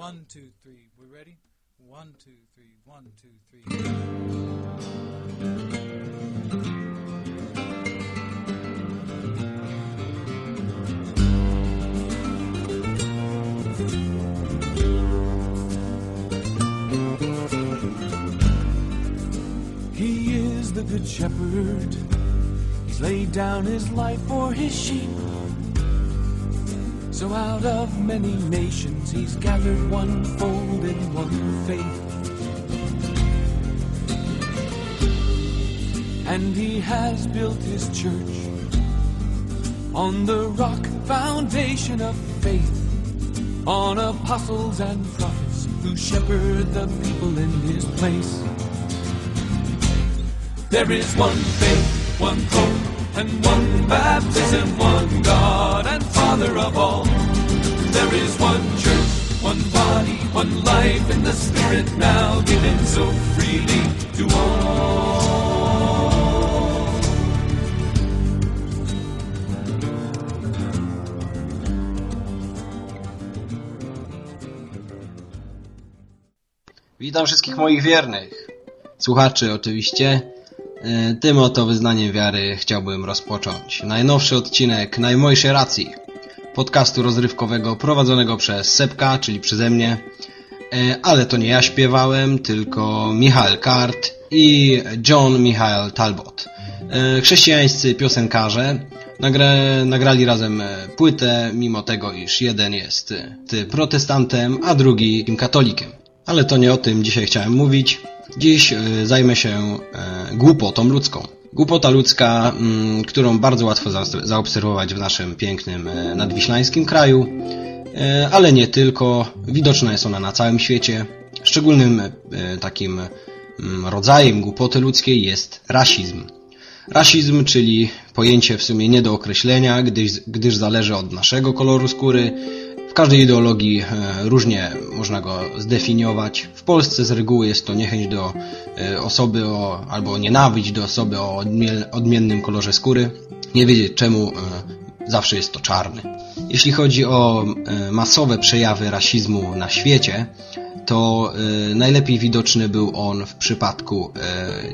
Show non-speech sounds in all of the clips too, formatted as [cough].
One, two, three. We're ready? One, two, three. One, two, three. He is the good shepherd. He's laid down his life for his sheep. So out of many nations, he's gathered one fold in one faith. And he has built his church on the rock foundation of faith, on apostles and prophets who shepherd the people in his place. There is one faith, one hope, and one baptism, one God and Father of all. There is one church, one body, one life in the Spirit now given so freely to all. Witam wszystkich moich wiernych. Słuchaczy oczywiście. E, Tym oto wyznaniem wiary chciałbym rozpocząć najnowszy odcinek najmojszej racji podcastu rozrywkowego prowadzonego przez Sepka, czyli przeze mnie. E, Ale to nie ja śpiewałem, tylko Michał Kart i John Michael Talbot. E, Chrześcijańscy piosenkarze nagra, nagrali razem płytę, mimo tego, iż jeden jest protestantem, a drugi katolikiem. Ale to nie o tym dzisiaj chciałem mówić. Dziś e, zajmę się e, głupotą ludzką. Głupota ludzka, mm, którą bardzo łatwo za- zaobserwować w naszym pięknym e, nadwiślańskim kraju, ale nie tylko. Widoczna jest ona na całym świecie. Szczególnym takim mm, rodzajem głupoty ludzkiej jest rasizm. Rasizm, czyli pojęcie w sumie nie do określenia, gdyż, gdyż zależy od naszego koloru skóry. Każdej ideologii e, różnie można go zdefiniować. W Polsce z reguły jest to niechęć do e, osoby o, albo nienawiść do osoby o odmie- odmiennym kolorze skóry. Nie wiedzieć czemu e, zawsze jest to czarny. Jeśli chodzi o masowe przejawy rasizmu na świecie, to najlepiej widoczny był on w przypadku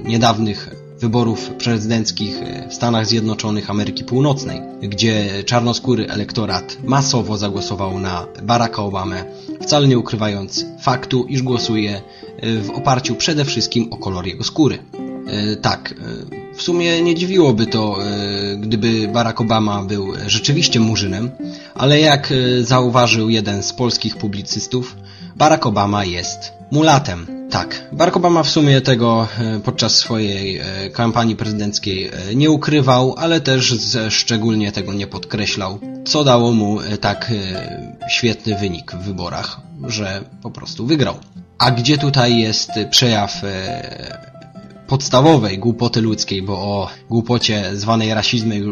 niedawnych wyborów prezydenckich w Stanach Zjednoczonych Ameryki Północnej, gdzie czarnoskóry elektorat masowo zagłosował na Baracka Obamę, wcale nie ukrywając faktu, iż głosuje e, w oparciu przede wszystkim o kolor jego skóry. E, Tak, e, w sumie nie dziwiłoby to, e, gdyby Barack Obama był rzeczywiście murzynem, ale jak e, zauważył jeden z polskich publicystów, Barack Obama jest mulatem. Tak, Barack Obama w sumie tego e, podczas swojej e, kampanii prezydenckiej e, nie ukrywał, ale też ze- szczególnie tego nie podkreślał, co dało mu tak świetny wynik w wyborach, że po prostu wygrał. A gdzie tutaj jest przejaw podstawowej głupoty ludzkiej, bo o głupocie zwanej rasizmem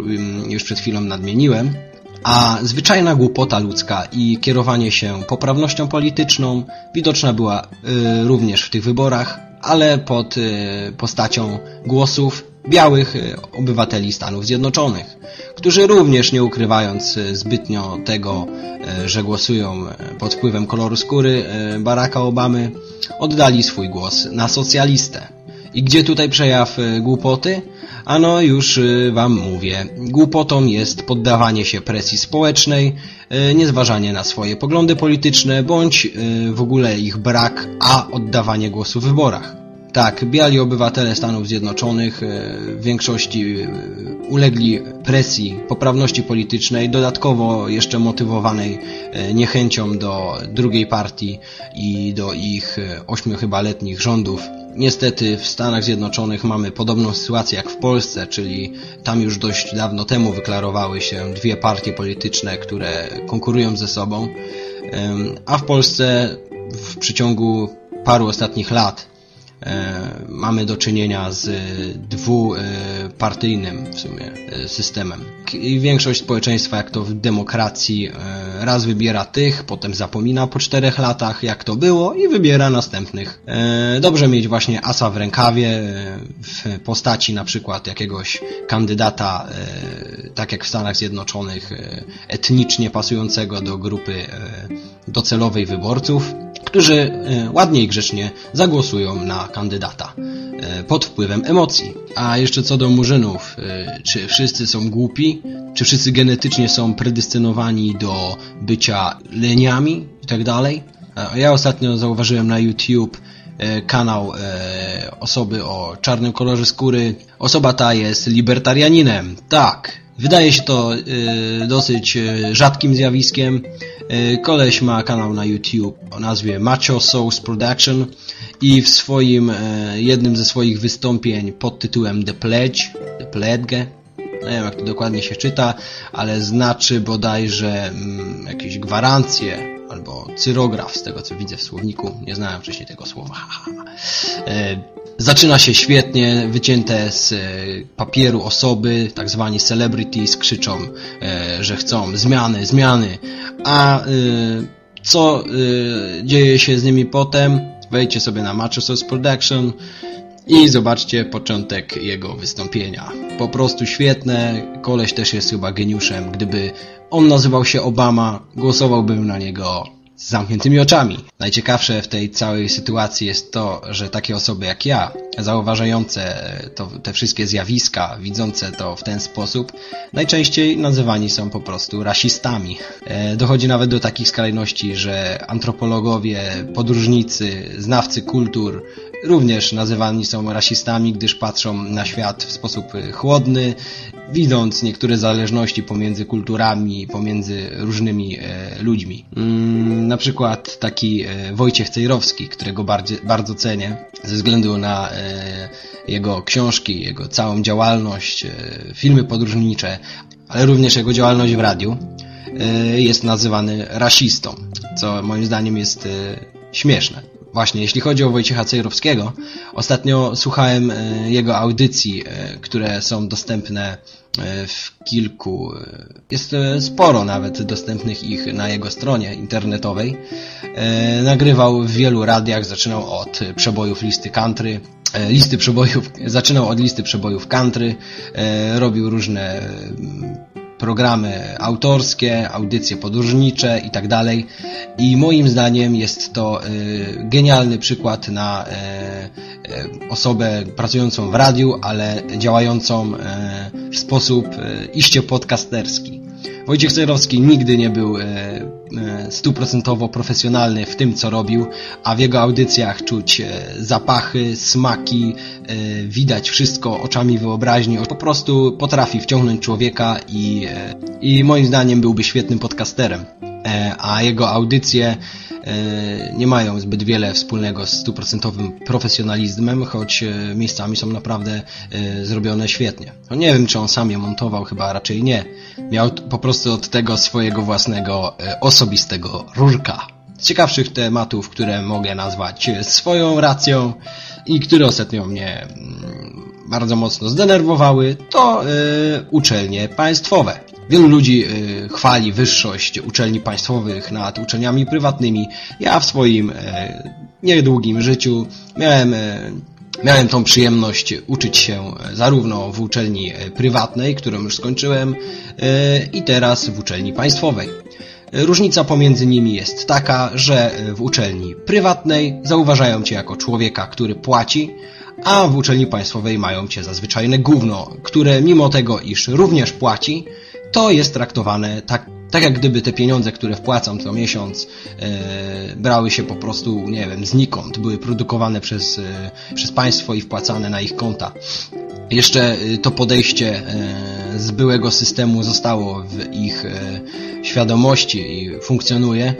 już przed chwilą nadmieniłem, a zwyczajna głupota ludzka i kierowanie się poprawnością polityczną widoczna była y, również w tych wyborach, ale pod y, postacią głosów białych y, obywateli Stanów Zjednoczonych, którzy również nie ukrywając y, zbytnio tego, y, że głosują y, pod wpływem koloru skóry Baracka Obamy, oddali swój głos na socjalistę. I gdzie tutaj przejaw głupoty? Ano już y, wam mówię. Głupotą jest poddawanie się presji społecznej, y, niezważanie na swoje poglądy polityczne, bądź y, w ogóle ich brak, a oddawanie głosu w wyborach. Tak, biali obywatele Stanów Zjednoczonych y, w większości y, ulegli presji poprawności politycznej, dodatkowo jeszcze motywowanej y, niechęcią do drugiej partii i do ich ośmiu chyba letnich rządów. Niestety w Stanach Zjednoczonych mamy podobną sytuację jak w Polsce, czyli tam już dość dawno temu wyklarowały się dwie partie polityczne, które konkurują ze sobą, a w Polsce w przeciągu paru ostatnich lat e, mamy do czynienia z dwupartyjnym w sumie e, systemem. I większość społeczeństwa, jak to w demokracji, e, raz wybiera tych, potem zapomina po czterech latach, jak to było i wybiera następnych. E, Dobrze mieć właśnie asa w rękawie e, w postaci na przykład jakiegoś kandydata, e, tak jak w Stanach Zjednoczonych, e, etnicznie pasującego do grupy e, docelowej wyborców, którzy e, ładnie i grzecznie zagłosują na kandydata e, pod wpływem emocji. A jeszcze co do murzynów, e, czy wszyscy są głupi? Czy wszyscy genetycznie są predystynowani do bycia leniami i tak dalej? E, Ja ostatnio zauważyłem na YouTube kanał osoby o czarnym kolorze skóry. Osoba ta jest libertarianinem. Tak. Wydaje się to e, dosyć e, rzadkim zjawiskiem. E, Koleś ma kanał na YouTube o nazwie Macho Souls Production i w swoim, e, jednym ze swoich wystąpień pod tytułem The Pledge, The Pledge, nie wiem jak to dokładnie się czyta, ale znaczy bodajże mm, jakieś gwarancje albo cyrograf z tego co widzę w słowniku. Nie znałem wcześniej tego słowa. [laughs] Zaczyna się świetnie, wycięte z e, papieru osoby, tak zwani celebrities, krzyczą, e, że chcą zmiany, zmiany. A e, co dzieje się z nimi potem? Wejdźcie sobie na Sauce Production i zobaczcie początek jego wystąpienia. Po prostu świetne, koleś też jest chyba geniuszem. Gdyby on nazywał się Obama, głosowałbym na niego z zamkniętymi oczami. Najciekawsze w tej całej sytuacji jest to, że takie osoby jak ja, zauważające to, te wszystkie zjawiska, widzące to w ten sposób, najczęściej nazywani są po prostu rasistami. E, dochodzi nawet do takich skrajności, że antropologowie, podróżnicy, znawcy kultur również nazywani są rasistami, gdyż patrzą na świat w sposób e, chłodny, widząc niektóre zależności pomiędzy kulturami, pomiędzy różnymi e, ludźmi. Mm, na przykład taki e, Wojciech Cejrowski, którego bardzo, bardzo cenię ze względu na e, jego książki, jego całą działalność, e, filmy podróżnicze, ale również jego działalność w radiu, jest nazywany rasistą, co moim zdaniem jest śmieszne. Właśnie, jeśli chodzi o Wojciecha Cejrowskiego, ostatnio słuchałem jego audycji, które są dostępne w kilku, e, jest e, sporo nawet dostępnych ich na jego stronie internetowej. E, Nagrywał w wielu radiach, zaczynał od przebojów listy country, e, listy przebojów, [laughs] zaczynał od listy przebojów country, e, robił różne mm, programy autorskie, audycje podróżnicze i tak. I moim zdaniem jest to y, genialny przykład na y, y, osobę pracującą w radiu, ale działającą w sposób iście podcasterski. Wojciech Cejrowski nigdy nie był y, y, stuprocentowo profesjonalny w tym, co robił, a w jego audycjach czuć y, zapachy, smaki, widać wszystko oczami wyobraźni. Po prostu potrafi wciągnąć człowieka i, i moim zdaniem byłby świetnym podcasterem. E, A jego audycje e, nie mają zbyt wiele wspólnego z stuprocentowym profesjonalizmem, choć e, miejscami są naprawdę zrobione świetnie. No nie wiem, czy on sam je montował, chyba raczej nie. Miał po prostu od tego swojego własnego osobistego rurka. Z ciekawszych tematów, które mogę nazwać swoją racją i które ostatnio mnie mm, bardzo mocno zdenerwowały, to uczelnie państwowe. Wielu ludzi y, chwali wyższość uczelni państwowych nad uczelniami prywatnymi. Ja w swoim y, niedługim życiu miałem, y, miałem tą przyjemność uczyć się zarówno w uczelni prywatnej, którą już skończyłem, i teraz w uczelni państwowej. Różnica pomiędzy nimi jest taka, że w uczelni prywatnej zauważają Cię jako człowieka, który płaci, a w uczelni państwowej mają Cię za zwyczajne gówno, które mimo tego, iż również płaci, to jest traktowane tak, tak jak gdyby te pieniądze, które wpłacam co miesiąc, e, brały się po prostu, nie wiem, znikąd, były produkowane przez, e, przez państwo i wpłacane na ich konta. Jeszcze y, to podejście e, z byłego systemu zostało w ich e, świadomości i funkcjonuje.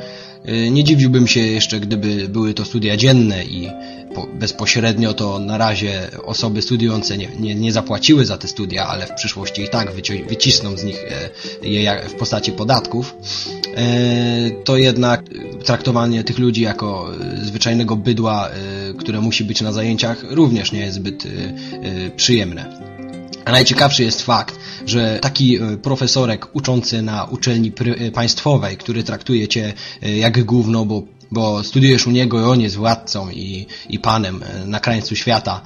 Y, Nie dziwiłbym się jeszcze, gdyby były to studia dzienne i po, bezpośrednio to na razie osoby studiujące nie, nie, nie zapłaciły za te studia, ale w przyszłości i tak wyci- wycisną z nich e, je w postaci podatków, e, to jednak traktowanie tych ludzi jako e, zwyczajnego bydła, które musi być na zajęciach, również nie jest zbyt przyjemne. A najciekawszy jest fakt, że taki e, profesorek uczący na uczelni e, państwowej, który traktuje cię e, jak gówno, bo, bo studiujesz u niego i on jest władcą i, i panem na krańcu świata,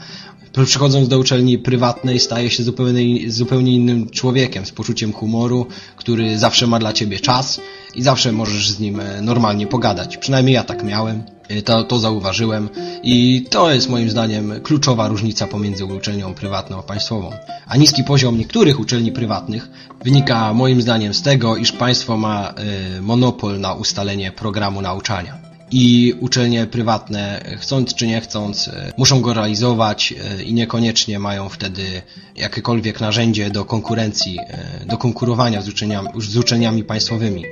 Przychodząc do uczelni prywatnej staje się zupełnie, zupełnie innym człowiekiem, z poczuciem humoru, który zawsze ma dla ciebie czas i zawsze możesz z nim e, normalnie pogadać. Przynajmniej ja tak miałem, e, to, to zauważyłem i to jest moim zdaniem kluczowa różnica pomiędzy uczelnią prywatną a państwową. A niski poziom niektórych uczelni prywatnych wynika moim zdaniem z tego, iż państwo ma e, monopol na ustalenie programu nauczania i uczelnie prywatne, chcąc czy nie chcąc, e, muszą go realizować e, i niekoniecznie mają wtedy jakiekolwiek narzędzie do konkurencji, e, do konkurowania z uczelniami, z uczelniami państwowymi.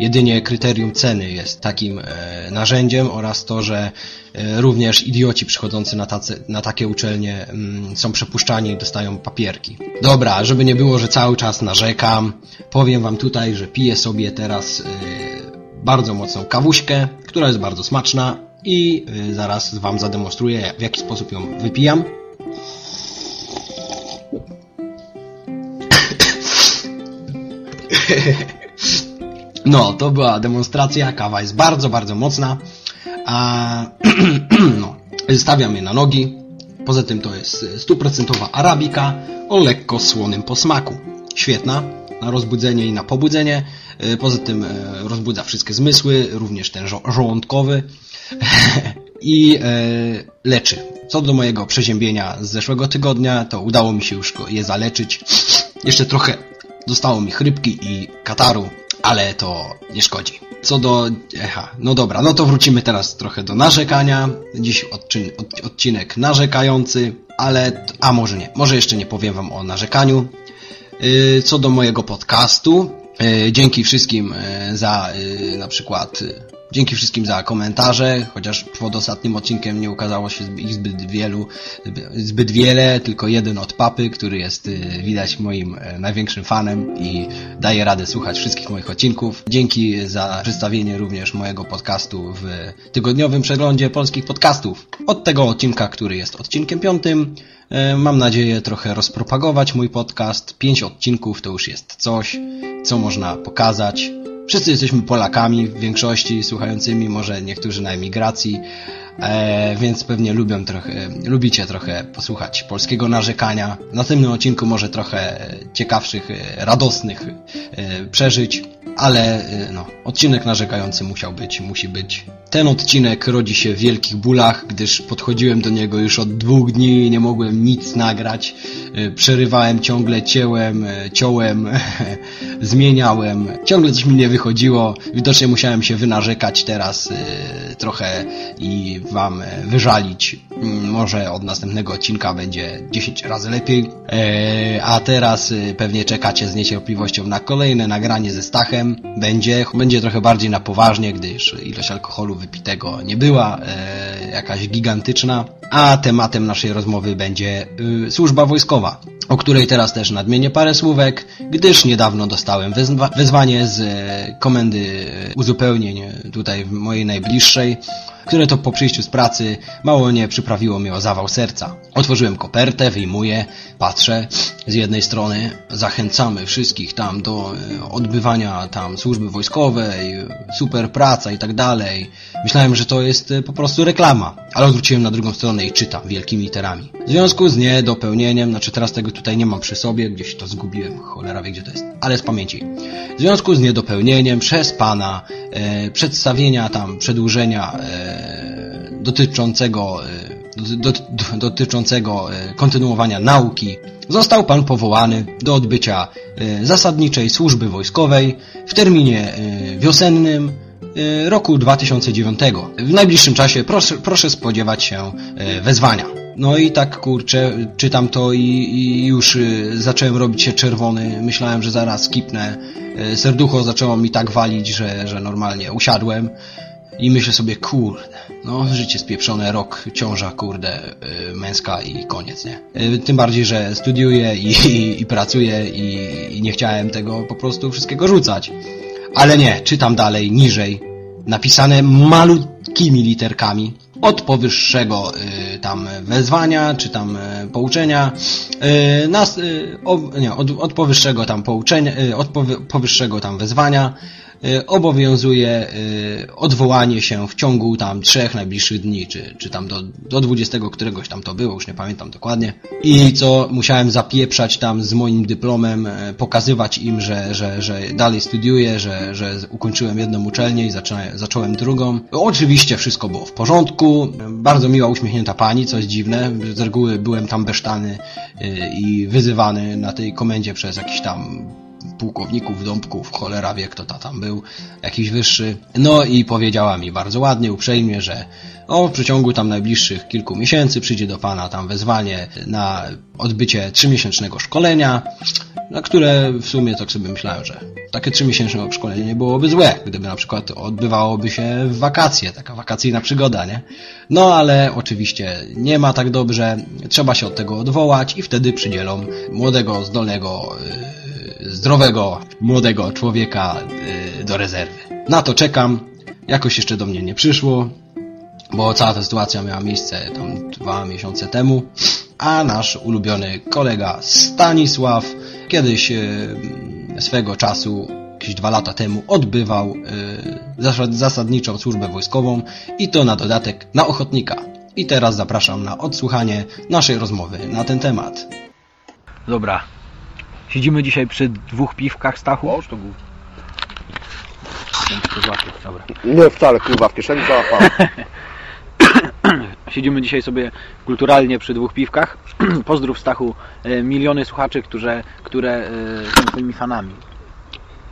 Jedynie kryterium ceny jest takim narzędziem oraz to, że również idioci przychodzący na, tacy, na takie uczelnie mm, są przepuszczani i dostają papierki. Dobra, żeby nie było, że cały czas narzekam, powiem wam tutaj, że piję sobie teraz bardzo mocną kawuśkę, która jest bardzo smaczna i y, zaraz Wam zademonstruję w jaki sposób ją wypijam. [coughs] No, to była demonstracja, kawa jest bardzo, bardzo mocna, a [coughs] no, stawiam je na nogi. Poza tym to jest stuprocentowa arabika o lekko słonym posmaku. Świetna, na rozbudzenie i na pobudzenie. E, Poza tym e, rozbudza wszystkie zmysły, również ten żo- żołądkowy [laughs] i e, leczy. Co do mojego przeziębienia z zeszłego tygodnia, to udało mi się już je zaleczyć. Jeszcze trochę zostało mi chrypki i kataru, ale to nie szkodzi. Co do... Echa, no dobra, no to wrócimy teraz trochę do narzekania. Dziś odczyn, od, odcinek narzekający, ale... A może nie, może jeszcze nie powiem wam o narzekaniu. Yy, Co do mojego podcastu, dzięki wszystkim yy, za yy, na przykład dzięki wszystkim za komentarze, chociaż pod ostatnim odcinkiem nie ukazało się ich zbyt wielu, zbyt wiele, tylko jeden od papy, który jest yy, widać moim yy, największym fanem i daje radę słuchać wszystkich moich odcinków. Dzięki za przedstawienie również mojego podcastu w tygodniowym przeglądzie polskich podcastów. Od tego odcinka, który jest odcinkiem piątym, E, Mam nadzieję trochę rozpropagować mój podcast. Pięć odcinków to już jest coś, co można pokazać. Wszyscy jesteśmy Polakami w większości, słuchającymi, może niektórzy na emigracji, e, więc pewnie lubią trochę, lubicie trochę posłuchać polskiego narzekania. W następnym odcinku może trochę ciekawszych, e, radosnych e, przeżyć, ale e, no, odcinek narzekający musiał być, musi być. Ten odcinek rodzi się w wielkich bólach, gdyż podchodziłem do niego już od dwóch dni i nie mogłem nic nagrać. E, Przerywałem ciągle, cięłem, e, ciąłem, [laughs] zmieniałem. Ciągle coś mi nie wychodziło. Widocznie musiałem się wynarzekać teraz trochę i wam wyżalić. Mm, Może od następnego odcinka będzie 10 razy lepiej. E, A teraz pewnie czekacie z niecierpliwością na kolejne nagranie ze Stachem. Będzie, będzie trochę bardziej na poważnie, gdyż ilość alkoholu wypitego nie była e, jakaś gigantyczna. A tematem naszej rozmowy będzie y, służba wojskowa, o której teraz też nadmienię parę słówek, gdyż niedawno dostałem wezwa- wezwanie z e, komendy e, uzupełnień tutaj w mojej najbliższej, które to po przyjściu z pracy mało nie przyprawiło mnie o zawał serca. Otworzyłem kopertę, wyjmuję, patrzę. Z jednej strony zachęcamy wszystkich tam do e, odbywania tam służby wojskowej, super praca i tak dalej. Myślałem, że to jest e, po prostu reklama, ale odwróciłem na drugą stronę i czytam wielkimi literami. W związku z niedopełnieniem, znaczy teraz tego tutaj nie mam przy sobie, gdzieś to zgubiłem, cholera wie gdzie to jest, ale z pamięci. W związku z niedopełnieniem przez pana e, przedstawienia tam przedłużenia e, dotyczącego e, do, do, dotyczącego e, kontynuowania nauki został pan powołany do odbycia e, zasadniczej służby wojskowej w terminie wiosennym roku 2009. W najbliższym czasie proszę, proszę spodziewać się wezwania. No i tak kurczę, czytam to i, i już zacząłem robić się czerwony. Myślałem, że zaraz kipnę. Serducho zaczęło mi tak walić, że, że normalnie usiadłem. I myślę sobie, kurde, no życie spieprzone, rok, ciąża, kurde, y, męska i koniec, nie? Y, tym bardziej, że studiuję i, i, i pracuję i, i nie chciałem tego po prostu wszystkiego rzucać. Ale nie, czytam dalej, niżej, napisane malutkimi literkami od powyższego y, tam wezwania, czy tam y, pouczenia, y, nas, y, o, nie, od, od powyższego tam pouczenia, od powy, powyższego tam wezwania obowiązuje y, odwołanie się w ciągu tam trzech najbliższych dni, czy, czy tam do, do 20 któregoś tam to było, już nie pamiętam dokładnie. I co musiałem zapieprzać tam z moim dyplomem, y, pokazywać im, że, że, że dalej studiuję, że, że ukończyłem jedną uczelnię i zaczyna, zacząłem drugą. Oczywiście wszystko było w porządku, bardzo miła uśmiechnięta pani, co jest dziwne, z reguły byłem tam besztany i wyzywany na tej komendzie przez jakiś tam pułkowników, dąbków, cholera wie kto ta tam był, jakiś wyższy. No i powiedziała mi bardzo ładnie, uprzejmie, że o, w przeciągu tam najbliższych kilku miesięcy przyjdzie do pana tam wezwanie na odbycie trzymiesięcznego szkolenia, na które w sumie tak sobie myślałem, że takie trzymiesięczne szkolenie nie byłoby złe, gdyby na przykład odbywałoby się w wakacje, taka wakacyjna przygoda, nie? No ale oczywiście nie ma tak dobrze, trzeba się od tego odwołać i wtedy przydzielą młodego, zdolnego, yy, zdrowego, młodego człowieka yy, do rezerwy. Na to czekam, jakoś jeszcze do mnie nie przyszło, bo cała ta sytuacja miała miejsce tam dwa miesiące temu, a nasz ulubiony kolega Stanisław kiedyś e, swego czasu, jakieś dwa lata temu, odbywał zasad- zasadniczą służbę wojskową i to na dodatek na ochotnika. I teraz zapraszam na odsłuchanie naszej rozmowy na ten temat. Dobra. Siedzimy dzisiaj przy dwóch piwkach Stachu. Połóż to Dobra. Nie wcale, kurwa, w kieszeni załapałem. [laughs] [clears throat] Siedzimy dzisiaj sobie kulturalnie przy dwóch piwkach. [clears throat] Pozdrów Stachu e, miliony słuchaczy, które, które są twoimi fanami.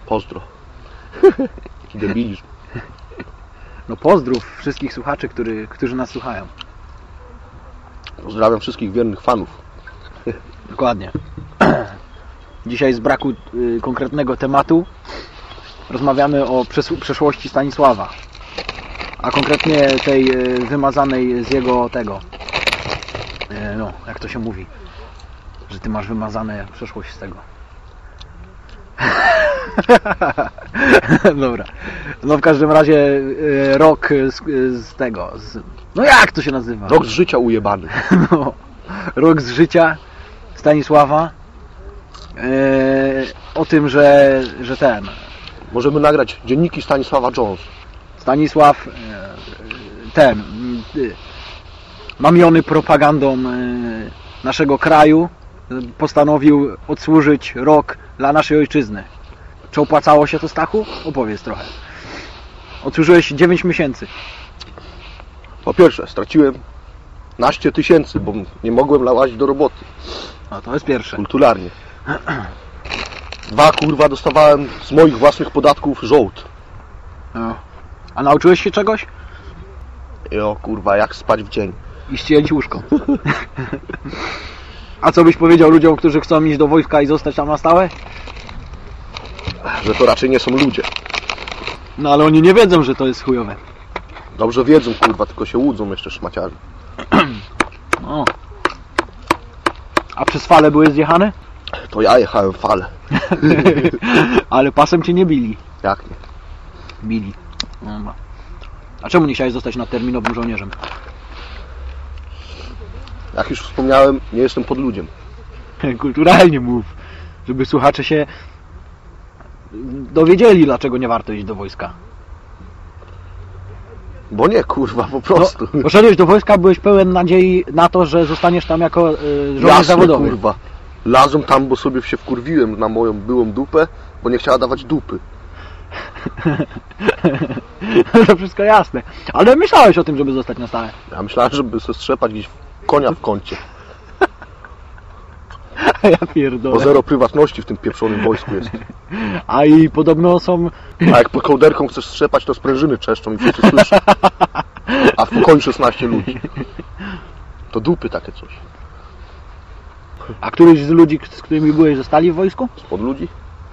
Pozdro. [laughs] Jaki debilizm. No pozdrów wszystkich słuchaczy, który, którzy nas słuchają. Pozdrawiam wszystkich wiernych fanów. Dokładnie. [clears throat] Dzisiaj z braku y, konkretnego tematu rozmawiamy o przes- przeszłości Stanisława. A konkretnie tej y, wymazanej z jego tego. y, No, jak to się mówi? Że ty masz wymazane przeszłość z tego. [laughs] Dobra. No w każdym razie y, rok z, z tego. Z, no jak to się nazywa? Rok z życia ujebany. [laughs] No, rok z życia Stanisława. E, o tym, że, że ten Możemy nagrać dzienniki Stanisława Jones. Stanisław e, ten mamiony propagandą e, naszego kraju postanowił odsłużyć rok dla naszej ojczyzny. Czy opłacało się to Stachu? Opowiedz trochę. Odsłużyłeś 9 miesięcy. Po pierwsze, straciłem naście tysięcy, bo nie mogłem lałazić do roboty. No to jest pierwsze. Kulturalnie. Dwa, kurwa, dostawałem z moich własnych podatków żołd. No. A nauczyłeś się czegoś? I o, kurwa, jak spać w dzień. i ścielić łóżko. [laughs] A co byś powiedział ludziom, którzy chcą iść do wojska i zostać tam na stałe? Że to raczej nie są ludzie. No ale oni nie wiedzą, że to jest chujowe. Dobrze wiedzą, kurwa, tylko się łudzą jeszcze szmaciarzy. [clears throat] No. A przez fale byłeś zjechany? To ja jechałem w falę. [laughs] ale pasem cię nie bili. Jak nie? Bili. Dobra. A czemu nie chciałeś zostać nadterminowym żołnierzem? Jak już wspomniałem, nie jestem pod ludziem. [laughs] Kulturalnie mów. Żeby słuchacze się dowiedzieli, dlaczego nie warto iść do wojska. Bo nie, kurwa, po prostu. No, poszedłeś do wojska, byłeś pełen nadziei na to, że zostaniesz tam jako y, żołnierz Jasne, zawodowy. kurwa. Lazłem tam, bo sobie się wkurwiłem na moją byłą dupę, bo nie chciała dawać dupy. [laughs] to wszystko jasne. Ale myślałeś o tym, żeby zostać na stałe. Ja myślałem, żeby se strzepać gdzieś konia w kącie. [laughs] ja Bo pierdolę. zero prywatności w tym pieprzonym wojsku jest. [laughs] A i podobno są... A jak pod kołderką chcesz strzepać, to sprężyny czeszczą i wszyscy słyszą. A w pokoju 16 ludzi. To dupy takie coś. A któryś z ludzi, z którymi byłeś, zostali w wojsku? Spod ludzi?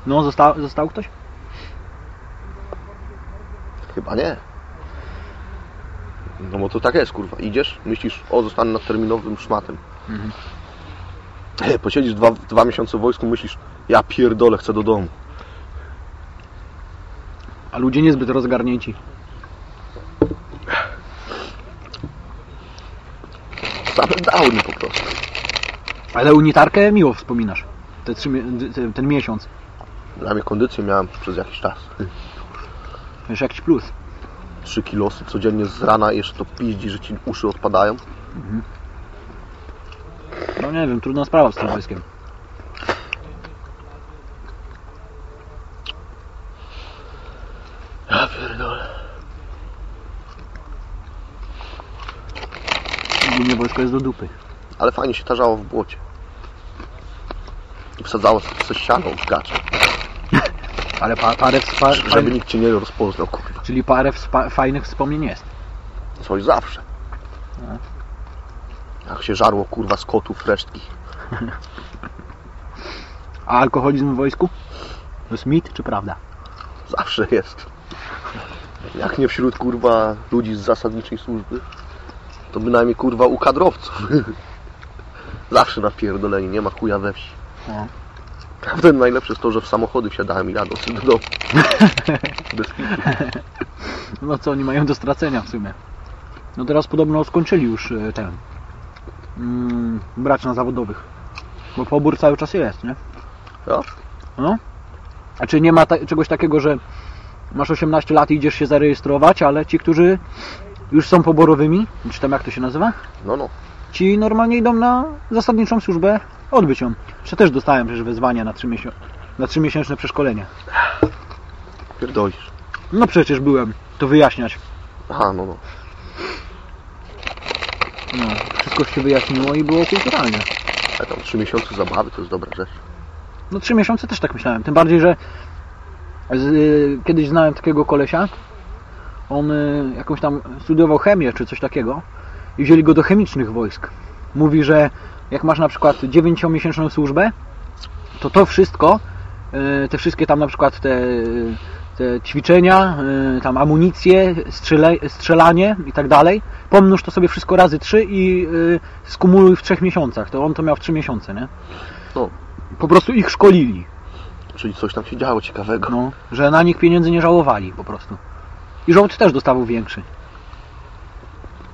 No, został, został ktoś? Chyba nie. No bo to tak jest, kurwa. Idziesz, myślisz, o, zostanę nadterminowym szmatem. Mhm. Posiedzisz dwa, dwa miesiące w wojsku, myślisz, ja pierdolę, chcę do domu. A ludzie niezbyt rozgarnięci. Same downy po prostu. Ale unitarkę miło wspominasz. Te trzy, ten miesiąc. Dla mnie kondycję miałem przez jakiś czas. Wiesz, jakiś plus. 3 kilosy codziennie z rana, jeszcze to piździ, że ci uszy odpadają. No nie wiem, trudna sprawa z tym wojskiem. Ja pierdolę. Ogólnie wojsko jest do dupy. Ale fajnie się tarzało w błocie. I wsadzało ze ścianą w gacie, Ale pa, parę, wspa, żeby nikt cię nie rozpoznał, kurwa. czyli parę wspa, fajnych wspomnień jest. Coś zawsze. Jak się żarło, kurwa, z kotów resztki. [laughs] A alkoholizm w wojsku? To jest mit czy prawda? Zawsze jest. Jak nie wśród, kurwa, ludzi z zasadniczej służby, to bynajmniej, kurwa, u kadrowców. [laughs] Zawsze napierdoleni, nie ma chuja we wsi. No. Wtedy najlepsze jest to, że w samochody wsiadałem i sobie do domu. [laughs] Bez kitu. No co oni mają do stracenia w sumie? No teraz podobno skończyli już e, ten mm, brać na zawodowych. Bo pobór cały czas jest, nie? No? No. A czy nie ma ta, czegoś takiego, że masz 18 lat i idziesz się zarejestrować, ale ci, którzy już są poborowymi, czy tam jak to się nazywa? No, no. Ci normalnie idą na zasadniczą służbę odbyć ją. Czy też dostałem przecież wezwania na 3 miesią- na trzymiesięczne przeszkolenie. Pierdolisz. No przecież byłem, to wyjaśniać. Aha, no, no. No, wszystko się wyjaśniło i było kulturalnie. Ale tam trzy miesiące zabawy to jest dobra rzecz. No trzy miesiące też tak myślałem. Tym bardziej, że z, y, kiedyś znałem takiego kolesia. On y, jakąś tam studiował chemię czy coś takiego i wzięli go do chemicznych wojsk. Mówi, że jak masz na przykład 9-miesięczną służbę, to to wszystko, y, te wszystkie tam na przykład te, te ćwiczenia, y, tam amunicje, strzele, strzelanie i tak dalej, pomnóż to sobie wszystko razy 3 i y, skumuluj w trzech miesiącach. To on to miał w 3 miesiące, nie? No, Po prostu ich szkolili. czyli coś tam się działo ciekawego. No, że na nich pieniędzy nie żałowali po prostu. I żołd też dostawał większy.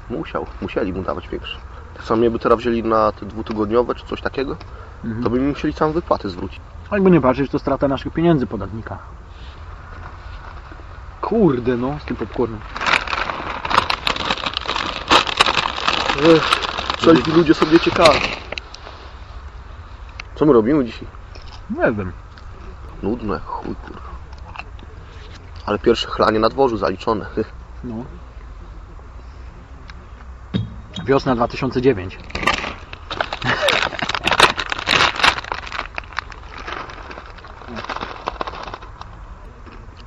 Musiał, musieli mu dawać większe. Samo mnie by teraz wzięli na te dwutygodniowe czy coś takiego, Mhm. to by mi musieli całą wypłatę zwrócić. Jakby nie patrzeć, to strata naszych pieniędzy podatnika. Kurde no, z tym popcornem. Trzeźwi ludzie sobie ciekawi. Co my robimy dzisiaj? Nie wiem. Nudne, chuj kurwa. Ale pierwsze chlanie na dworzu zaliczone. No. Wiosna 2009.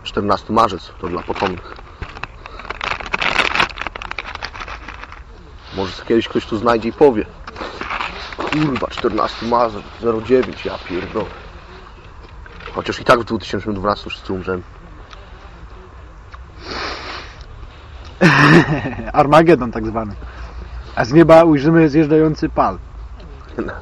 14 marzec to dla potomnych. Może kiedyś ktoś tu znajdzie i powie. Kurwa, 14 marzec, 09, ja pierdolę. Chociaż i tak w 2012 wszyscy umrzemy. [laughs] Armagedon tak zwany. A z nieba ujrzymy zjeżdżający pal. No. [laughs]